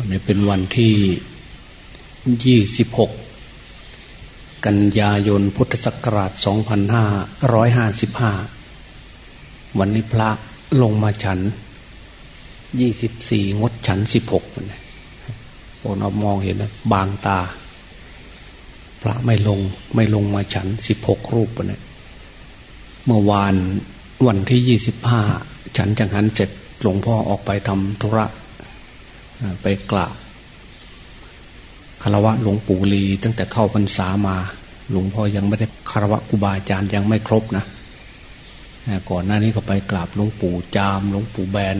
วันนี้เป็นวันที่ยี่สิบหกกันยายนพุทธศักราชสองพันห้าร้อยห้าสิบห้าวันนี้พระลงมาฉันยี่สิบสี่งดฉันสิบหกนะโอนเอามองเห็นนะบางตา พระไม่ลงไม่ลงมาฉันสิบหกรูปวันะเมื่อวานวันที่ยี่สิบห้าฉันจังหันเสร็จหลวงพ่อออกไปทำธุระ ไปกราบคารวะหลวงปู่ลี ตั้งแต่เข้าพรรษามา หลวงพ่อยังไม่ได้คารวะครูบาอาจารย์ยังไม่ครบนะก่อนหน้านี้ก็ไปกราบหลวงปู่จามหลวงปู่แบน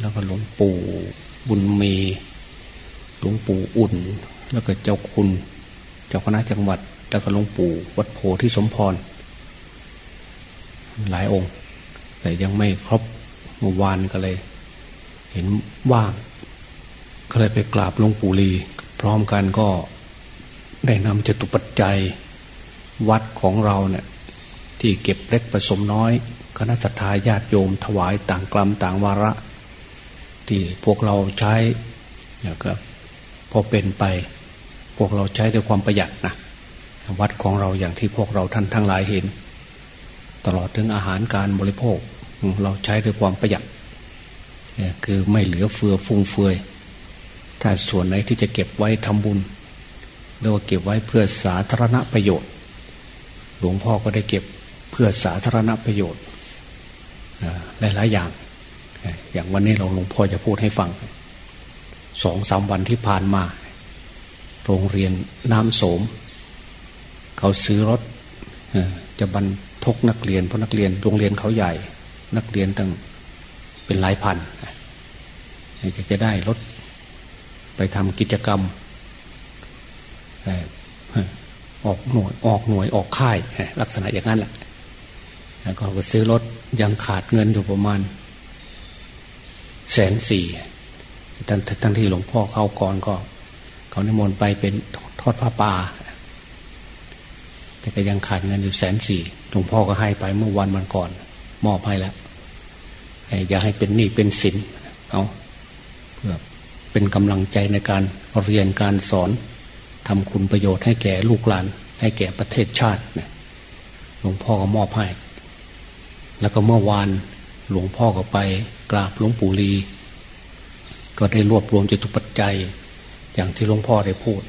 แล้วก็หลวงปู่บุญมีหลวงปู่อุ่น แล้วก็เจ้าคุณ เจ้าคณะจังหวัด แล้วก็หลวงปู่วัดโพธิสมพร หลายองค์ แต่ยังไม่ครบเมื่อวานก็เลย เห็นว่าง ก็เลยไปกราบหลวงปู่ลี พร้อมกันก็ได้นำจตุปัจจัยวัดของเราเนี่ยที่เก็บเล็กผสมน้อย คณะสัตยาญาติโยมถวายต่างกลัมต่างวาระ ที่พวกเราใช้เนี่ยก็พอเป็นไป พวกเราใช้ด้วยความประหยัดนะวัดของเราอย่างที่พวกเราท่านทั้งหลายเห็น ตลอดถึงอาหารการบริโภค เราใช้ด้วยความประหยัดคือไม่เหลือเฟือฟุ่งเฟือย ถ้าส่วนไหนที่จะเก็บไว้ทำบุญหรือว่าเก็บไว้เพื่อสาธารณประโยชน์ หลวงพ่อก็ได้เก็บเพื่อสาธารณประโยชน์หลายๆอย่าง อย่างวันนี้เราหลวงพ่อจะพูดให้ฟังสองสามวันที่ผ่านมา โรงเรียนน้ำโสม เขาซื้อรถจะบรรทุกนักเรียนเพราะนักเรียนโรงเรียนเขาใหญ่ นักเรียนตั้งเป็นหลายพันจะได้รถ ไปทำกิจกรรมออกหน่วยออกหน่วยออกค่าย ลักษณะอย่างนั้นแหละแล้วก็ซื้อรถยังขาดเงินอยู่ประมาณแสนสี่ทั้งทั้งที่หลวงพ่อเข้าก่อนก็ เขานิมนต์ไปเป็นทอดผ้าป่าแต่ก็ยังขาดเงินอยู่แสนสี่หลวงพ่อก็ให้ไปเมื่อวันมันก่อน มอบให้แล้วอย่าให้เป็นหนี้เป็นสินเอา เป็นกำลังใจในการเรียนการสอนทำคุณประโยชน์ให้แก่ลูกหลาน ให้แก่ประเทศชาติเนี่ยหลวงพ่อก็มอบให้ แล้วก็เมื่อวานหลวงพ่อก็ไปกราบหลวงปู่ลี ก็ได้รวบรวมจตุปัจจัย อย่างที่หลวงพ่อได้พูด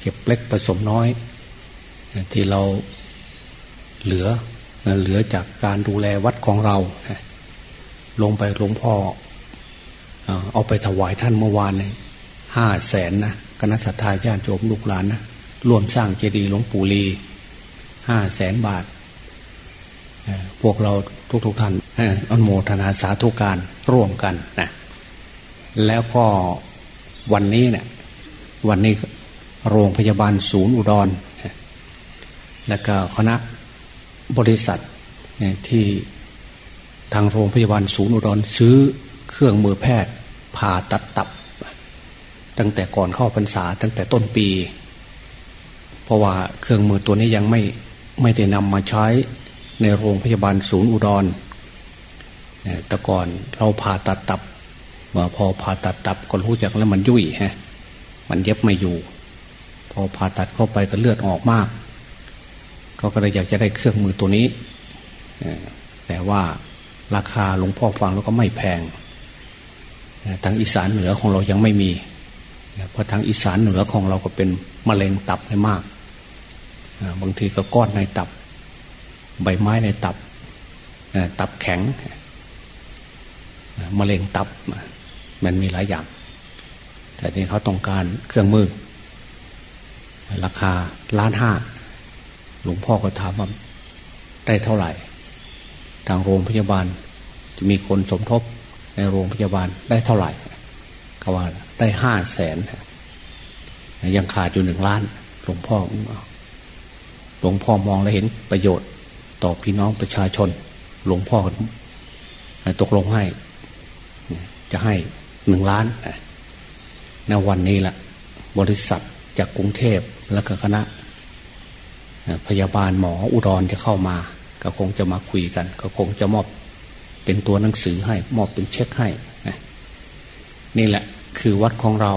เก็บเล็กผสมน้อย ที่เราเหลือเหลือจากการดูแลวัดของเราลงไปหลวงพ่อ เอาไปถวายท่านเมื่อวานเลยห้าแสนนะคณะสัตยาญาติโยมลูกหลานนะร่วมสร้างเจดีย์หลวงปู่ลีห้าแสนบาท พวกเราทุกๆทท่านอนโมทนาสาธุการร่วมกันนะแล้วก็วันนี้เนะี่ยวันนี้โรงพยาบาลศูนย์อุดร และก็คณะบริษัทที่ทางโรงพยาบาลศูนย์อุดรซื้อเครื่องมือแพทย์ ผ่าตัดตับ ตั้งแต่ก่อนเข้าพรรษา ตั้งแต่ต้นปี เพราะว่าเครื่องมือตัวนี้ยังไม่ไม่ได้นำมาใช้ในโรงพยาบาลศูนย์อุดรแต่ก่อนเราผ่าตัดตับว่าพอผ่าตัดตับก็รู้จักแล้วมันยุ่ยฮะมันเย็บไม่อยู่ พอผ่าตัดเข้าไปก็เลือดออกมาก เขาก็เลยอยากจะได้เครื่องมือตัวนี้แต่ว่าราคาหลวงพ่อฟังแล้วก็ไม่แพง ทางอีสานเหนือของเรายังไม่มีเพราะทางอีสานเหนือของเราก็เป็นมะเร็งตับให้มากบางทีก็ก้อนในตับ ใบไม้ในตับตับแข็งมะเร็งตับมันมีหลายอย่าง แต่นี่เขาต้องการเครื่องมือ ราคาล้านห้าหลวงพ่อก็ถามว่าได้เท่าไหร่ ทางโรงพยาบาลจะมีคนสมทบ ในโรงพยาบาลได้เท่าไหร่เขาว่าได้ห้าแสนยังขาดอยู่หนึ่งล้านหลวงพ่อหลวงพ่อมองแล้วเห็นประโยชน์ต่อพี่น้องประชาชน หลวงพ่อตกลงให้ จะให้หนึ่งล้านในวันนี้แหละบริษัทจากกรุงเทพและก็คณะ พยาบาลหมออุดรจะเข้ามา ก็คงจะมาคุยกัน ก็คงจะมอบ เป็นตัวหนังสือให้ มอบเป็นเช็คให้นี่แหละคือวัดของเรา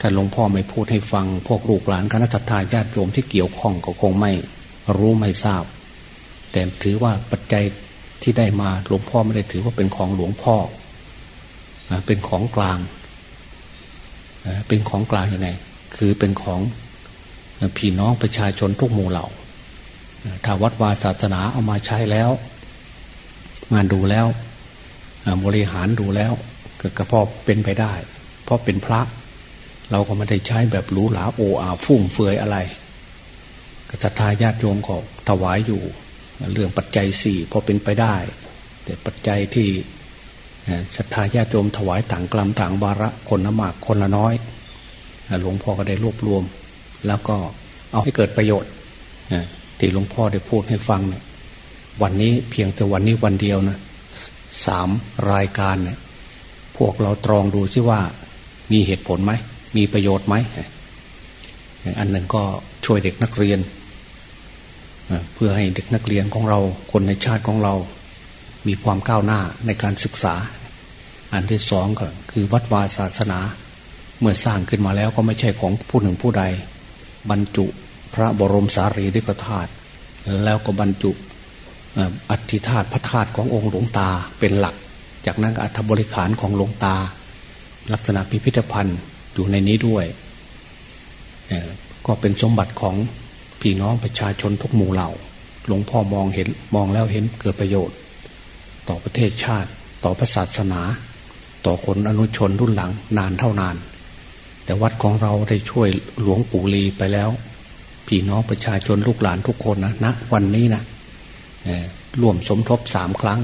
ถ้าหลวงพ่อไม่พูดให้ฟัง พวกลูกหลานคณะทาญาติโยมที่เกี่ยวข้องก็คงไม่รู้ไม่ทราบ แต่ถือว่าปัจจัยที่ได้มาหลวงพ่อไม่ได้ถือว่าเป็นของหลวงพ่อ เป็นของกลาง เป็นของกลางยังไง คือเป็นของพี่น้องประชาชนทุกหมู่เหล่า ถ้าวัดวาศาสนาเอามาใช้แล้ว งานดูแล้วบริหารดูแล้วก็พอเป็นไปได้ เพราะเป็นพระ เราก็ไม่ได้ใช้แบบหรูหราโออาฟุ่มเฟือยอะไรกษัตริย์ญาติโยมก็ถวายอยู่ เรื่องปัจจัยสี่พอเป็นไปได้ แต่ปัจจัยที่ศรัทธาญาติโยมถวายต่างกลัมต่างวาระคนละมากคนละน้อย หลวงพ่อก็ได้รวบรวม แล้วก็เอาให้เกิดประโยชน์ที่หลวงพ่อได้พูดให้ฟังเนี่ย วันนี้เพียงแต่วันนี้วันเดียวนะสามรายการเนี่ยพวกเราตรองดูซิว่ามีเหตุผลไหม มีประโยชน์ไหมอันหนึ่งก็ช่วยเด็กนักเรียน เพื่อให้เด็กนักเรียนของเราคนในชาติของเรา มีความก้าวหน้าในการศึกษา อันที่สองก็คือวัดวาศาสนา เมื่อสร้างขึ้นมาแล้วก็ไม่ใช่ของผู้หนึ่งผู้ใด บรรจุพระบรมสารีริกธาตุแล้วก็บรรจุ อัฐิธาตุพระธาตุขององค์หลวงตาเป็นหลัก จากนั้นอัฐบริขารของหลวงตา ลักษณะพิพิธภัณฑ์อยู่ในนี้ด้วย ก็เป็นสมบัติของพี่น้องประชาชนทุกหมู่เหล่า หลวงพ่อมองเห็นมองแล้วเห็นเกิดประโยชน์ ต่อประเทศชาติ ต่อศาสนา ต่อคนอนุชนรุ่นหลังนานเท่านาน แต่วัดของเราได้ช่วยหลวงปู่ลีไปแล้ว พี่น้องประชาชนลูกหลานทุกคนนะณนะวันนี้นะ ร่วมสมทบสามครั้ง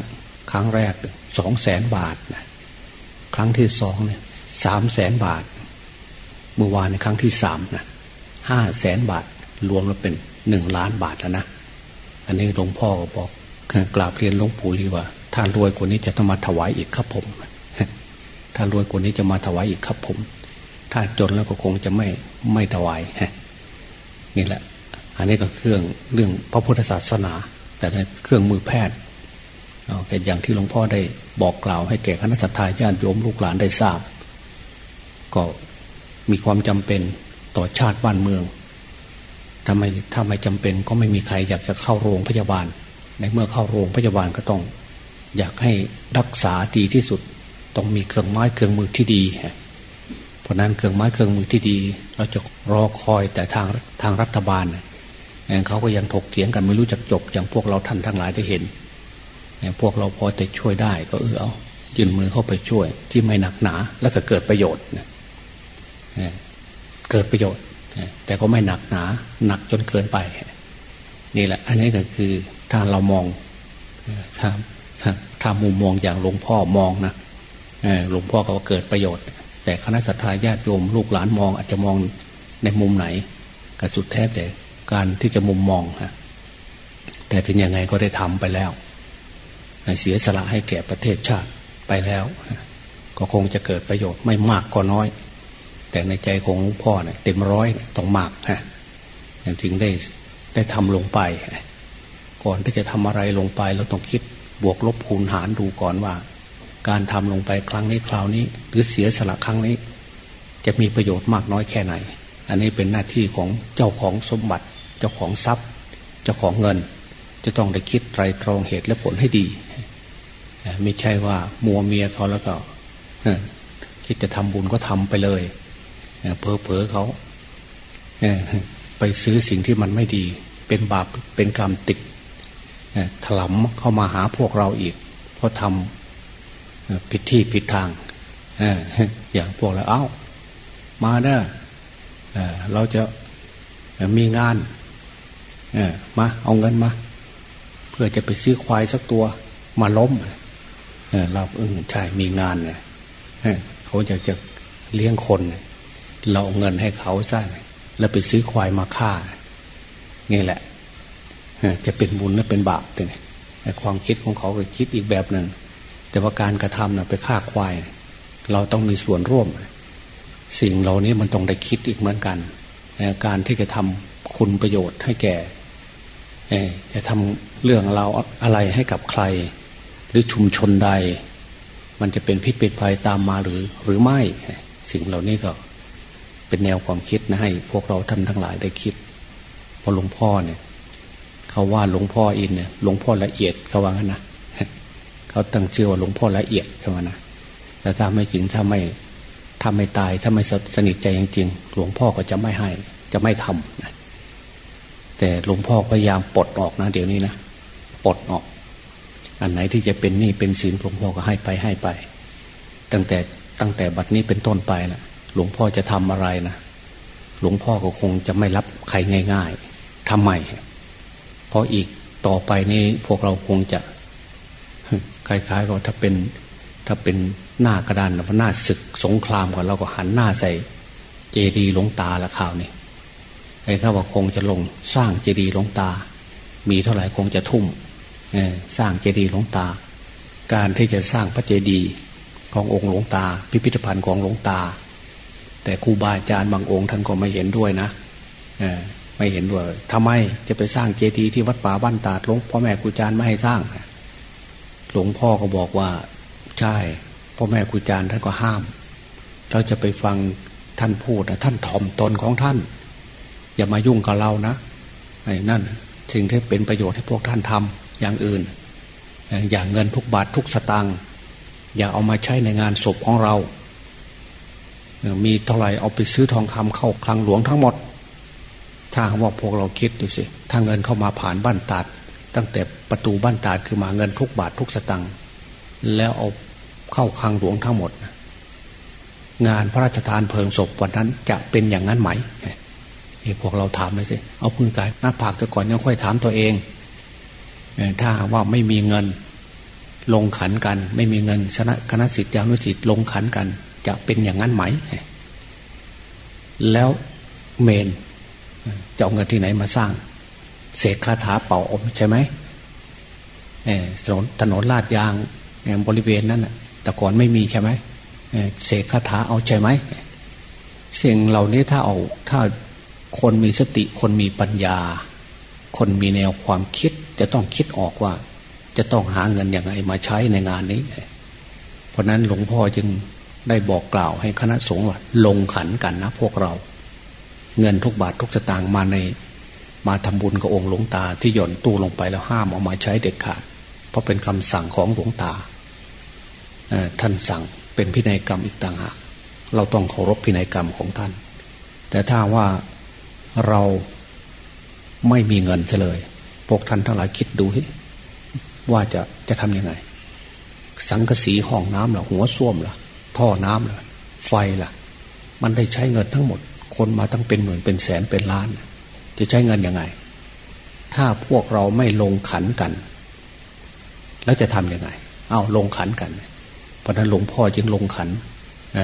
ครั้งแรกสองแสนบาท ครั้งที่สองเนี่ยสามแสนบาท เมื่อวานในครั้งที่สามนะห้าแสนบาท รวมแล้วเป็นหนึ่งล้านบาทแล้วนะ อันนี้หลวงพ่อบอกกราบเรียนหลวงปู่ลีว่า ถ้ารวยกว่านี้จะต้องมาถวายอีกครับผม ถ้ารวยกว่านี้จะมาถวายอีกครับผม ถ้าจนแล้วก็คงจะไม่ไม่ถวายนี่แหละ อันนี้ก็เครื่องเรื่องพระพุทธศาสนา แต่ในเครื่องมือแพทย์เป็นอย่างที่หลวงพ่อได้บอกกล่าวให้แก่คณะสัตยาญาติโยมลูกหลานได้ทราบ ก็มีความจำเป็นต่อชาติบ้านเมืองทำไมถ้าไม่จำเป็นก็ไม่มีใครอยากจะเข้าโรงพยาบาล ในเมื่อเข้าโรงพยาบาลก็ต้อง อยากให้รักษาดีที่สุด ต้องมีเครื่องไม้เครื่องมือที่ดี เพราะนั้นเครื่องไม้เครื่องมือที่ดี เราจะรอคอยแต่ทางทางรัฐบาล เขาก็ยังถกเถียงกันไม่รู้จักจบ อย่างพวกเราท่านทั้งหลายได้เห็นพวกเราพอจะช่วยได้ก็เออเอายื่นมือเข้าไปช่วย ที่ไม่หนักหนา แล้วก็เกิดประโยชน์เกิดประโยชน์ แต่ก็ไม่หนักหนา หนักจนเกินไป นี่แหละ อันนี้ก็คือถ้าเรามองถ้าถ้ามุมมองอย่างหลวงพ่อมองนะหลวงพ่อก็เกิดประโยชน์ แต่คณะสัตยาญาติโยมลูกหลานมองอาจจะมองในมุมไหนก็สุดแท้แต่ การที่จะมุมมองฮะแต่ถึงยังไงก็ได้ทำไปแล้วเสียสละให้แก่ประเทศชาติไปแล้ว ก็คงจะเกิดประโยชน์ไม่มากก็น้อย แต่ในใจของพ่อเนี่ยเต็มร้อยต้องมากฮะถึงได้ได้ทำลงไป ก่อนที่จะทำอะไรลงไปเราต้องคิดบวกลบคูณหารดูก่อนว่า การทำลงไปครั้งนี้คราวนี้ หรือเสียสละครั้งนี้ จะมีประโยชน์มากน้อยแค่ไหน อันนี้เป็นหน้าที่ของเจ้าของสมบัติ เจ้าของทรัพย์ เจ้าของเงิน จะต้องได้คิดไตรตรองเหตุและผลให้ดี ไม่ใช่ว่ามัวเมียเขาแล้วก็คิดจะทำบุญก็ทำไปเลยเพอเพอเขาไปซื้อสิ่งที่มันไม่ดี เป็นบาปเป็นกรรมติดถลำเข้ามาหาพวกเราอีก เพราะทำผิดที่ผิดทางอย่างพวกเราเอา้า มาเด้อเราจะมีงาน มาเอาเงินมา เพื่อจะไปซื้อควายสักตัว มาล้มเราเออใช่มีงานเนี่ยเขาอยากจะเลี้ยงคน เราเอาเงินให้เขาซะแล้วไปซื้อควายมาฆ่านี่แหละจะเป็นบุญหรือเป็นบาปแต่ความคิดของเขาก็คิดอีกแบบหนึ่งแต่ว่าการกระทำน่ะไปฆ่าควาย เราต้องมีส่วนร่วม สิ่งเหล่านี้มันต้องได้คิดอีกเหมือนกัน การที่จะทำคุณประโยชน์ให้แก่ จะทำเรื่องเราอะไรให้กับใคร หรือชุมชนใด มันจะเป็นพิษเป็นภัยตามมาหรือหรือไม่ สิ่งเหล่านี้ก็เป็นแนวความคิดนะให้ พวกเราท่านทั้งหลายได้คิดพอหลวงพ่อเนี่ย เขาว่าหลวงพ่ออินเนี่ยหลวงพ่อละเอียดเขาว่างั้นนะเขาตั้งเชื่อว่าหลวงพ่อละเอียดเขาว่านะแต่ถ้าไม่จริงถ้าไม่ถ้าไม่ตายถ้าไม่สนิทใจจริงๆหลวงพ่อก็จะไม่ให้ จะไม่ทำนะ แต่หลวงพ่อพยายามปลดออกนะ เดี๋ยวนี้นะปลดออก อันไหนที่จะเป็นหนี้เป็นสินหลวงพ่อก็ให้ไปให้ไป ตั้งแต่ตั้งแต่บัดนี้เป็นต้นไปนะหลวงพ่อจะทำอะไรนะหลวงพ่อก็คงจะไม่รับใครง่าย ๆทำไมเพราะอีกต่อไปนี้พวกเราคงจะคล้ายๆก็ถ้าเป็นถ้าเป็นหน้ากระดานหรือหน้าศึกสงครามก่อนเราก็หันหน้าใส่เจดีหลวงตาละข่าวนี่ ไอ้ข้าว่าคงจะลงสร้างเจดีย์หลวงตา มีเท่าไหร่คงจะทุ่มสร้างเจดีย์หลวงตา การที่จะสร้างพระเจดีย์ขององค์หลวงตา พิพิธภัณฑ์ของหลวงตา แต่ครูบาอาจารย์บางองค์ท่านก็ไม่เห็นด้วยนะไม่เห็นด้วยทำไมจะไปสร้างเจดีย์ที่วัดป่าบ้านตาดหลวงพ่อแม่ครูอาจารย์ไม่ให้สร้างหลวงพ่อก็บอกว่าใช่พ่อแม่ครูอาจารย์ท่านก็ห้าม เราจะไปฟังท่านพูดนะท่านถ่อมตนของท่าน อย่ามายุ่งกับเรานะไอ้นั่นสิ่งที่เป็นประโยชน์ให้พวกท่านทำอย่างอื่น อย่างเงินทุกบาททุกสตางค์อย่าเอามาใช้ในงานศพของเรา มีเท่าไหร่เอาไปซื้อทองคำเข้าคลังหลวงทั้งหมด ถ้าว่าพวกเราคิดดูสิถ้าเงินเข้ามาผ่านบ้านตาด ตั้งแต่ประตูบ้านตาดคือมาเงินทุกบาททุกสตังค์แล้วเอาเข้าคลังหลวงทั้งหมด งานพระราชทานเพลิงศพวันนั้นจะเป็นอย่างนั้นไหม พวกเราถามเลยสิเอาพึ่งกายหน้าผากจะก่อนยังค่อยถามตัวเองถ้าว่าไม่มีเงินลงขันกัน ไม่มีเงินชนะคณะสิทธิานุสิทธิ์ลงขันกัน จะเป็นอย่างนั้นไหม แล้วเมนจะเอาเงินที่ไหนมาสร้าง เสกคาถาเป่าอมใช่ไหมถนนถนนลาดยางบริเวณนั้นแต่ก่อนไม่มีใช่ไหมเสกคาถาเอาใช่ไหมสิ่งเหล่านี้ถ้าเอาถ้า คนมีสติคนมีปัญญา คนมีแนวความคิดจะต้องคิดออกว่า จะต้องหาเงินอย่างไรมาใช้ในงานนี้ เพราะนั้นหลวงพ่อจึงได้บอกกล่าวให้คณะสงฆ์ว่าลงขันกันนะพวกเรา เงินทุกบาททุกสตางค์มาใน มาทำบุญกับองค์หลวงตาที่หย่อนตู้ลงไปแล้วห้ามเอามาใช้เด็ดขาด เพราะเป็นคำสั่งของหลวงตาท่านสั่งเป็นพินัยกรรมอีกต่างหากเราต้องเคารพพินัยกรรมของท่าน แต่ถ้าว่า เราไม่มีเงินเลย พวกท่านทั้งหลายคิดดูที่ว่าจะจะทำยังไง สังกสีห้องน้ำหรอหัวส้วมหรอท่อน้ำหรอไฟล่ะ มันได้ใช้เงินทั้งหมด คนมาตั้งเป็นหมื่นเป็นแสนเป็นล้าน จะใช้เงินยังไง ถ้าพวกเราไม่ลงขันกัน แล้วจะทำยังไง เอาลงขันกัน เพราะนั้นหลวงพ่อจึงลงขัน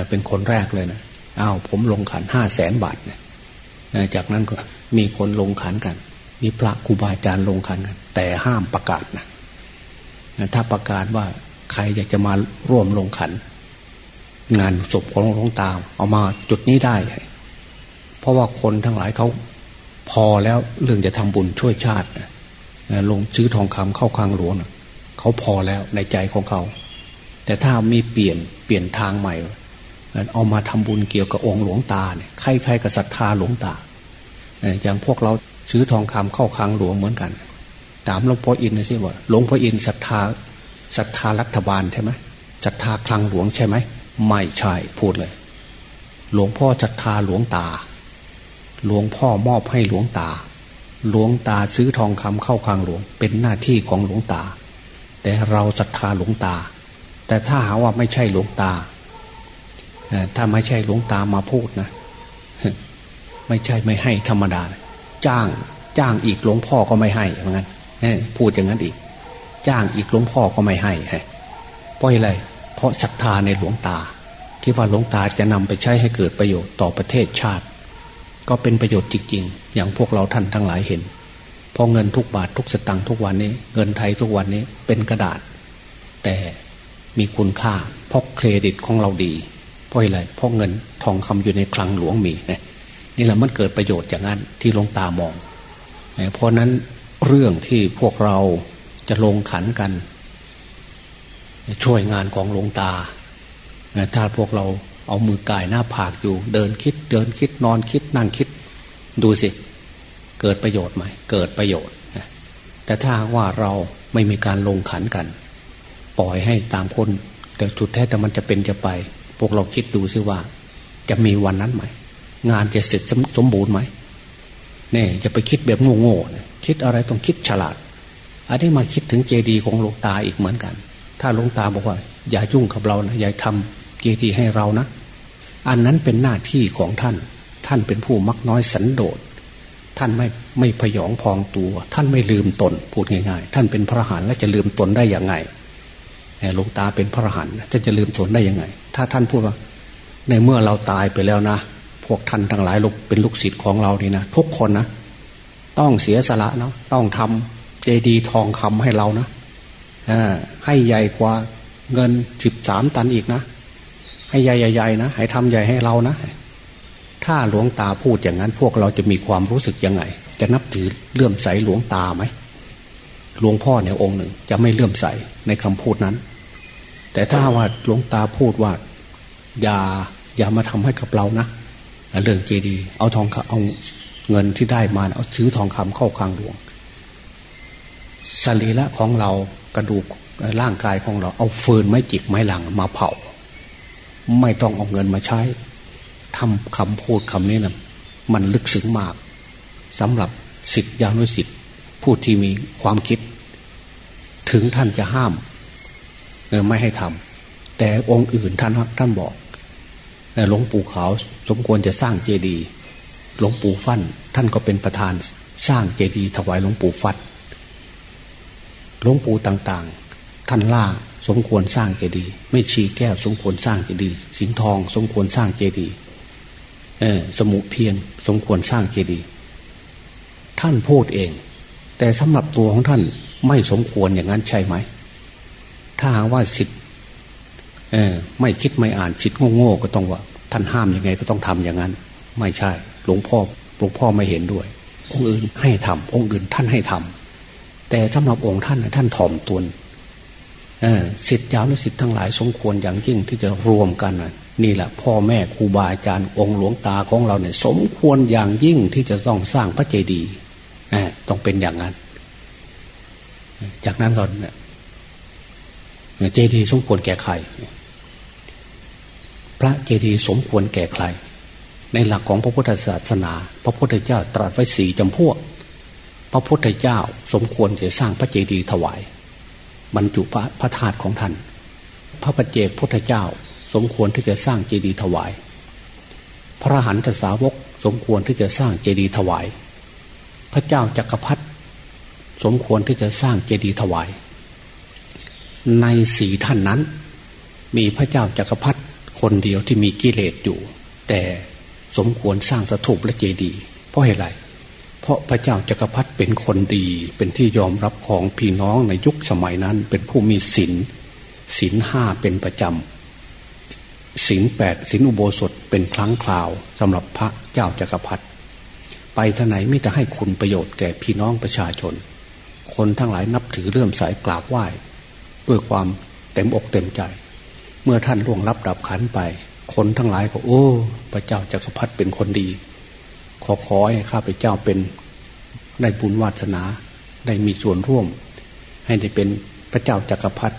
เป็นคนแรกเลยนะอ้าวผมลงขันห้าแสนบาทเนี่ย จากนั้นก็มีคนลงขันกัน มีพระครูบาอาจารย์ลงขันกัน แต่ห้ามประกาศนะถ้าประกาศว่าใครอยากจะมาร่วมลงขัน งานศพของหลวงตาเอามาจุดนี้ได้ เพราะว่าคนทั้งหลายเขาพอแล้วเรื่องจะทำบุญช่วยชาติลงซื้อทองคำเข้าคลังหลวงเขาพอแล้วในใจของเขา แต่ถ้ามีเปลี่ยนเปลี่ยนทางใหม่ เอามาทำบุญเกี่ยวกับองค์หลวงตาเนี่ยใครๆกับศรัทธาหลวงตาอย่างพวกเราซื้อทองคำเข้าคลังหลวงเหมือนกัน ถามหลวงพ่ออินนะสิว่าหลวงพ่ออินศรัทธาศรัทธารัฐบาลใช่ไหมศรัทธาคลังหลวงใช่ไหมไม่ใช่พูดเลย หลวงพ่อศรัทธาหลวงตา หลวงพ่อมอบให้หลวงตา หลวงตาซื้อทองคำเข้าคลังหลวง เป็นหน้าที่ของหลวงตา แต่เราศรัทธาหลวงตา แต่ถ้าหาว่าไม่ใช่หลวงตา ถ้าไม่ใช่หลวงตามาพูดนะ ไม่ใช่ไม่ให้ธรรมดา จ้างจ้างอีกหลวงพ่อก็ไม่ให้เหมือนกันพูดอย่างนั้นอีก จ้างอีกหลวงพ่อก็ไม่ให้เพราะอะไร เพราะศรัทธาในหลวงตา คิดว่าหลวงตาจะนำไปใช้ให้เกิดประโยชน์ต่อประเทศชาติ ก็เป็นประโยชน์จริงๆ อย่างพวกเราท่านทั้งหลายเห็นพอเงินทุกบาททุกสตังค์ทุกวันนี้ เงินไทยทุกวันนี้เป็นกระดาษ แต่มีคุณค่าเพราะเครดิตของเราดี เพราะอะไรเพราะเงินทองคำอยู่ในคลังหลวงมีนี่แหละมันเกิดประโยชน์อย่างนั้นที่ลงตามองเพราะนั้นเรื่องที่พวกเราจะลงขันกัน ช่วยงานของหลวงตาถ้าพวกเราเอามือกายหน้าผากอยู่ เดินคิดเดินคิดนอนคิดนั่งคิด ดูสิ เกิดประโยชน์ไหมเกิดประโยชน์แต่ถ้าว่าเราไม่มีการลงขันกัน ปล่อยให้ตามคน แต่สุดแท้แต่มันจะเป็นจะไป วกเราคิดดูสิว่า จะมีวันนั้นไหม งานจะเสร็จสมบูรณ์ไหมเนี่ยจะไปคิดแบบโง่ๆคิดอะไรต้องคิดฉลาด อันนี้มาคิดถึงเจดีย์ของหลวงตาอีกเหมือนกัน ถ้าหลวงตาบอกว่า อย่ายุ่งกับเรานะอย่าทำเจดีย์ให้เรานะอันนั้นเป็นหน้าที่ของท่าน ท่านเป็นผู้มักน้อยสันโดษท่านไม่ไม่พยองพองตัว ท่านไม่ลืมตนพูดง่ายๆ ท่านเป็นพระหันและจะลืมตนได้อย่างไงหลวงตาเป็นพระหันจะจะลืมตนได้ยังไง ถ้าท่านพูดว่า ในเมื่อเราตายไปแล้วนะ พวกท่านทั้งหลายลูกเป็นลูกศิษย์ของเรานี่นะทุกคนนะต้องเสียสละเนาะต้องทำเจดีทองคำให้เรานะให้ใหญ่กว่าเงินสิบสามตันอีกนะ ให้ใหญ่ๆนะให้ทำใหญ่ให้เรานะ ถ้าหลวงตาพูดอย่างนั้น พวกเราจะมีความรู้สึกยังไง จะนับถือเลื่อมใสหลวงตาไหมหลวงพ่อเนี่ยองค์หนึ่ง จะไม่เลื่อมใสในคำพูดนั้น แต่ถ้าว่าหลวงตาพูดว่า อย่าอย่ามาทำให้กับเรานะเรื่องเจดีเอาทองเอาเงินที่ได้มาเอาซื้อทองคำเข้าคลังหลวงสรีระของเรากระดูกร่างกายของเรา เอาฟืนไม้จิกไม้หลังมาเผา ไม่ต้องเอาเงินมาใช้ทำคำพูดคำนี้นะมันลึกซึ้งมากสำหรับสิทธิยานุสิทธิ์ผู้ที่มีความคิด ถึงท่านจะห้าม ไม่ให้ทำแต่องค์อื่นท่านท่านบอกหลวงปู่ขาวสมควรจะสร้างเจดีย์หลวงปู่ฟั่น ท่านก็เป็นประธานสร้างเจดีย์ถวายหลวงปู่ฟัดหลวงปู่ต่างๆ ท่านล่าสมควรสร้างเจดีย์ไม่ชีแก้วสมควรสร้างเจดีย์สิงทอง สมควรสร้างเจดีย์สมุเพียรสมควรสร้างเจดีย์ท่านพูดเอง แต่สำหรับตัวของท่านไม่สมควรอย่างนั้นใช่ไหม ถ้าหากว่าสิทธิ์ไม่คิดไม่อ่านสิทธิ์โง่ๆก็ต้องว่า ท่านห้ามยังไงก็ต้องทำอย่างนั้น ไม่ใช่ หลวงพ่อหลวงพ่อไม่เห็นด้วย องค์อื่นให้ทำองค์อื่นท่านให้ทำแต่สำหรับองค์ท่านท่านถ่อมตนสิทธิ์ยาวและสิทธิ์ทั้งหลายสมควรอย่างยิ่งที่จะรวมกันนี่แหละพ่อแม่ครูบาอาจารย์องค์หลวงตาของเราเนี่ยสมควรอย่างยิ่งที่จะต้องสร้างพระเจดีย์ต้องเป็นอย่างนั้น จากนั้นก่อน เจดีย์สมควรแก่ใคร พระเจดีย์สมควรแก่ใคร ในหลักของพระพุทธศาสนา พระพุทธเจ้าตรัสไว้สี่จำพวก พระพุทธเจ้าสมควรจะสร้างพระเจดีย์ถวาย บรรจุพระพระธาตุของท่าน พระปัจเจกพุทธเจ้าสมควรที่จะสร้างเจดีย์ถวาย พระหันตสาวกสมควรที่จะสร้างเจดีย์ถวาย พระเจ้าจักรพรรดิสมควรที่จะสร้างเจดีย์ถวาย ในสีท่านนั้น มีพระเจ้าจักรพรรดิคนเดียวที่มีกิเลสอยู่ แต่สมควรสร้างสถูปและเจดีย์เพราะเหตุไรเพราะพระเจ้าจักรพรรดิเป็นคนดีเป็นที่ยอมรับของพี่น้องในยุคสมัยนั้น เป็นผู้มีศีลศีลห้าเป็นประจำศีลแปดศีลอุโบสถเป็นครั้งคราวสำหรับพระเจ้าจากักรพรรดิไปท่าไหนมิจะให้คุณประโยชน์แก่พี่น้องประชาชน คนทั้งหลายนับถือเรื่มสายกราบไหว้ ด้วยความเต็มอกเต็มใจ เมื่อท่านล่วงรับดับขันไป คนทั้งหลายก็โอ้ พระเจ้าจักรพรรดิเป็นคนดี ขอขอให้ข้าพเจ้าเป็นได้บุญวาสนาได้มีส่วนร่วม ให้ได้เป็นพระเจ้าจักรพรรดิ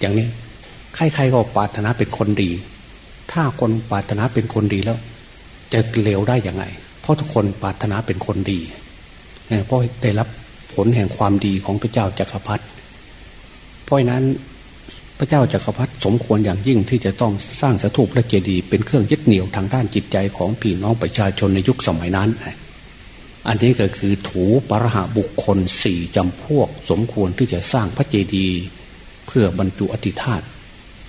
อย่างนี้ใครๆก็ปรารถนาเป็นคนดี ถ้าคนปรารถนาเป็นคนดีแล้ว จะเลวได้ยังไง เพราะทุกคนปรารถนาเป็นคนดีเพราะได้รับผลแห่งความดีของพระเจ้าจักรพรรดิ เพราะนั้นพระเจ้าจากักรพรรดิสมควรอย่างยิ่งที่จะต้องสร้างสถูปและเจดีย์เป็นเครื่องยึดเหนี่ยวทางด้านจิตใจของพี่น้องประชาชนในยุคสมัยนั้น อันนี้ก็คือถูปรหาบุคคลสี่จำพวก สมควรที่จะสร้างพระเจดีย์เพื่อบรรจุอธิธาต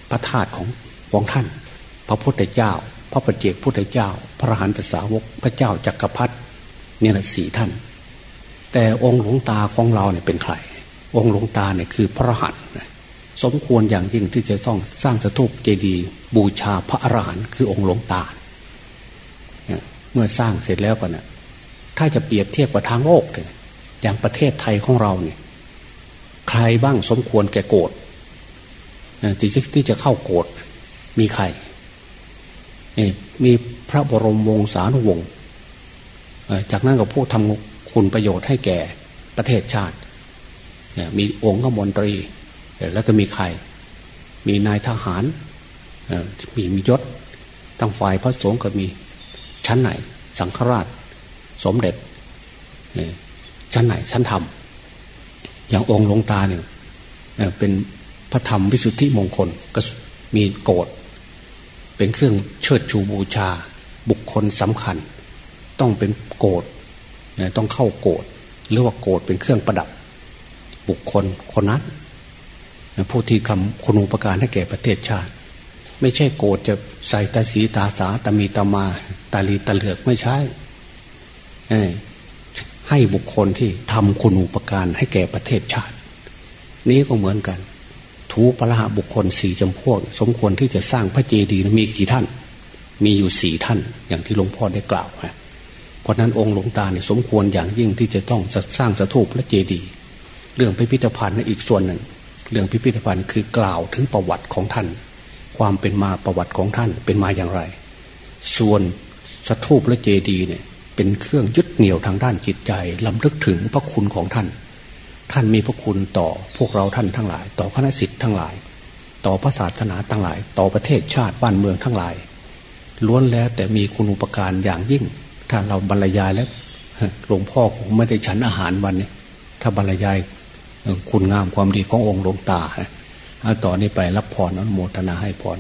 พระธาตุของของท่าน พระพุทธเจ้า พระปฏิเจกพุทธเจ้า พระหันตสาวกพระเจ้าจักรพรรดิเนี่ยแหละสี่ท่าน แต่องค์หลวงตาของเราเนี่ยเป็นใคร องค์หลวงตาเนี่ยคือพระหันสมควรอย่างยิ่งที่จะต้องสร้างสถูปเจดีย์บูชาพระอรหันต์คือองค์หลวงตาเมื่อสร้างเสร็จแล้วก็นะถ้าจะเปรียบเทียบกับทางโลกเลยอย่างประเทศไทยของเราเนี่ยใครบ้างสมควรแก่โกรธที่ที่จะเข้าโกรธมีใครมีพระบรมวงศานุวงศ์จากนั้นก็ผู้ทำคุณประโยชน์ให้แก่ประเทศชาติ มีองค์ขมนตรี แล้วก็มีใคร มีนายทหารมีมียศตั้งฝ่ายพระสงฆ์ก็มีชั้นไหน สังฆราช สมเด็จชั้นไหนชั้นธรรมอย่างองค์หลวงตาเนี่ยเป็นพระธรรมวิสุทธิมงคลก็มีโกรธเป็นเครื่องเชิดชูบูชา บุคคลสำคัญ ต้องเป็นโกรธต้องเข้าโกรธหรือว่าโกรธเป็นเครื่องประดับ บุคคลคนนั้นผู้ที่คำคุณูปการให้แก่ประเทศชาติ ไม่ใช่โกรธจะใส่ตาสีตาสาตามีตามาตาลีตาเหลือกไม่ใช่ให้บุคคลที่ทำคุณูปการให้แก่ประเทศชาติ นี้ก็เหมือนกัน ถูปละหะบุคคลสี่จำพวก สมควรที่จะสร้างพระเจดีย์มีกี่ท่าน มีอยู่สี่ท่าน อย่างที่หลวงพ่อได้กล่าวนะเพราะนั้นองค์หลวงตาเนี่ยสมควรอย่างยิ่งที่จะต้องสร้างสถูปพระเจดีย์ เรื่องพิพิธภัณฑ์ในอีกส่วนหนึ่ง เรื่องพิพิธภัณฑ์คือกล่าวถึงประวัติของท่าน ความเป็นมาประวัติของท่านเป็นมาอย่างไร ส่วนสถูปพระเจดีย์เนี่ยเป็นเครื่องยึดเหนี่ยวทางด้านจิตใจลำลึกถึงพระคุณของท่าน ท่านมีพระคุณต่อพวกเราท่านทั้งหลาย ต่อคณะสิทธิ์ทั้งหลาย ต่อพระศาสนาทั้งหลาย ต่อประเทศชาติบ้านเมืองทั้งหลาย ล้วนแล้วแต่มีคุณอุปการอย่างยิ่ง ถ้าเราบรรยายแล้วหลวงพ่อคงไม่ได้ฉันอาหารวันนี้ถ้าบรรยาย คุณงามความดีขององค์หลวงตาต่อนนี้ไปรับพรอนุโมทนาให้พร